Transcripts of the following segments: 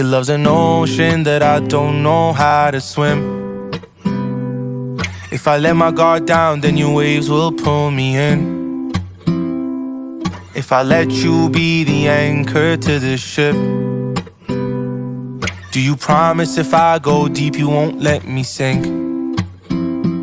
Your love's an ocean that I don't know how to swim. If I let my guard down, then your waves will pull me in. If I let you be the anchor to the ship, do you promise if I go deep, you won't let me sink?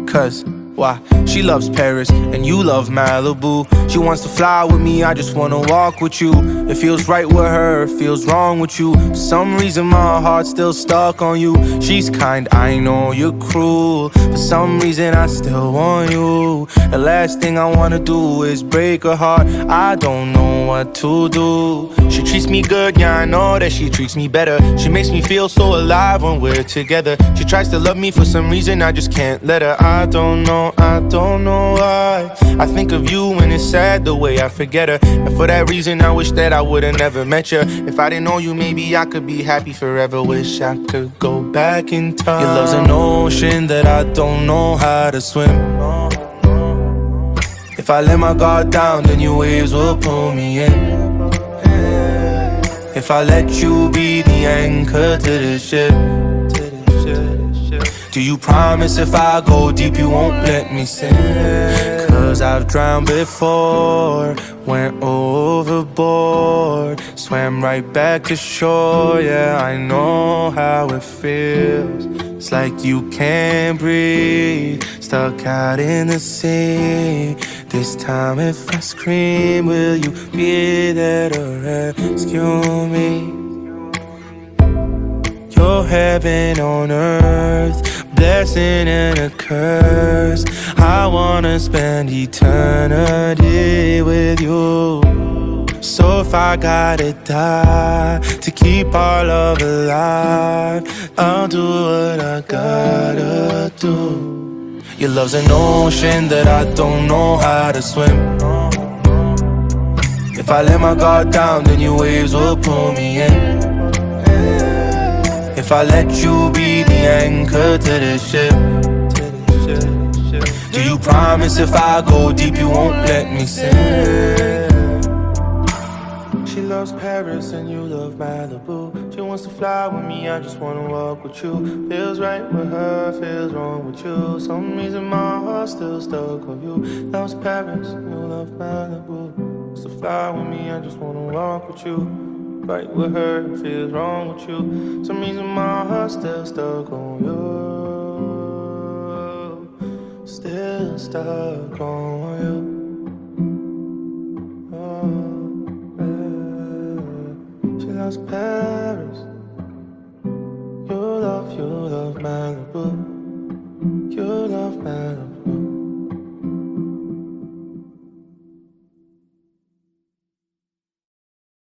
Cause why? She loves Paris and you love Malibu. She wants to fly with me, I just wanna walk with you. It feels right with her, it feels wrong with you. For some reason, my heart's still stuck on you. She's kind, I know you're cruel. For some reason, I still want you. The last thing I wanna do is break her heart. I don't know what to do. She treats me good, yeah, I know that she treats me better. She makes me feel so alive when we're together. She tries to love me for some reason, I just can't let her. I don't know I don't know why. I think of you when it's sad the way I forget her. And for that reason, I wish that I would've never met you. If I didn't know you, maybe I could be happy forever. Wish I could go back in time. Your love's an ocean that I don't know how to swim. If I let my guard down, then your waves will pull me in. If I let you be the anchor to the ship. Do you promise if I go deep you won't let me sink? Cause I've drowned before, went overboard, swam right back to shore. Yeah, I know how it feels. It's like you can't breathe, stuck out in the sea. This time, if I scream, will you be there to rescue me? You're heaven on earth blessing and a curse. I wanna spend eternity with you. So if I gotta die to keep our love alive, I'll do what I gotta do. Your love's an ocean that I don't know how to swim. If I let my guard down, then your waves will pull me in. If I let you be the anchor to the ship. Do you promise if I go deep you won't let me sink? She loves Paris and you love Malibu. She wants to fly with me, I just wanna walk with you. Feels right with her, feels wrong with you. Some reason my heart's still stuck on you. Loves Paris you love Malibu. To fly with me, I just wanna walk with you fight with her, feels wrong with you. Some reason my heart's still stuck on you. Still stuck on you. Oh. She loves Paris. You love, you love Malibu.